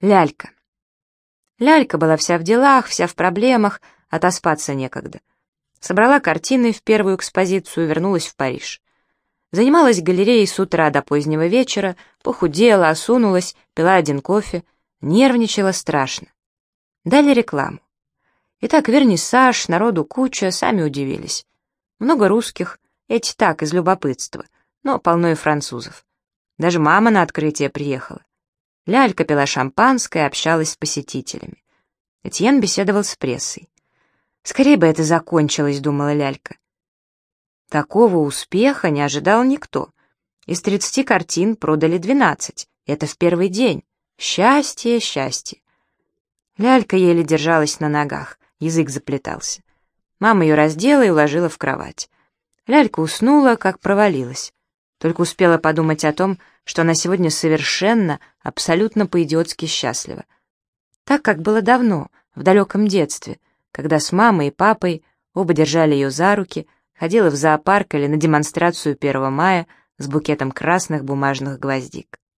Лялька. Лялька была вся в делах, вся в проблемах, отоспаться некогда. Собрала картины в первую экспозицию, вернулась в Париж. Занималась галереей с утра до позднего вечера, похудела, осунулась, пила один кофе, нервничала страшно. Дали рекламу. Итак, вернисаж, народу куча, сами удивились. Много русских, эти так, из любопытства, но полно и французов. Даже мама на открытие приехала. Лялька пила шампанское, общалась с посетителями. Этьен беседовал с прессой. «Скорее бы это закончилось», — думала Лялька. Такого успеха не ожидал никто. Из тридцати картин продали двенадцать. Это в первый день. Счастье, счастье. Лялька еле держалась на ногах, язык заплетался. Мама ее раздела и уложила в кровать. Лялька уснула, как провалилась. Только успела подумать о том, что она сегодня совершенно, абсолютно по-идиотски счастлива. Так, как было давно, в далеком детстве, когда с мамой и папой оба держали ее за руки, ходила в зоопарк или на демонстрацию 1 мая с букетом красных бумажных гвоздик.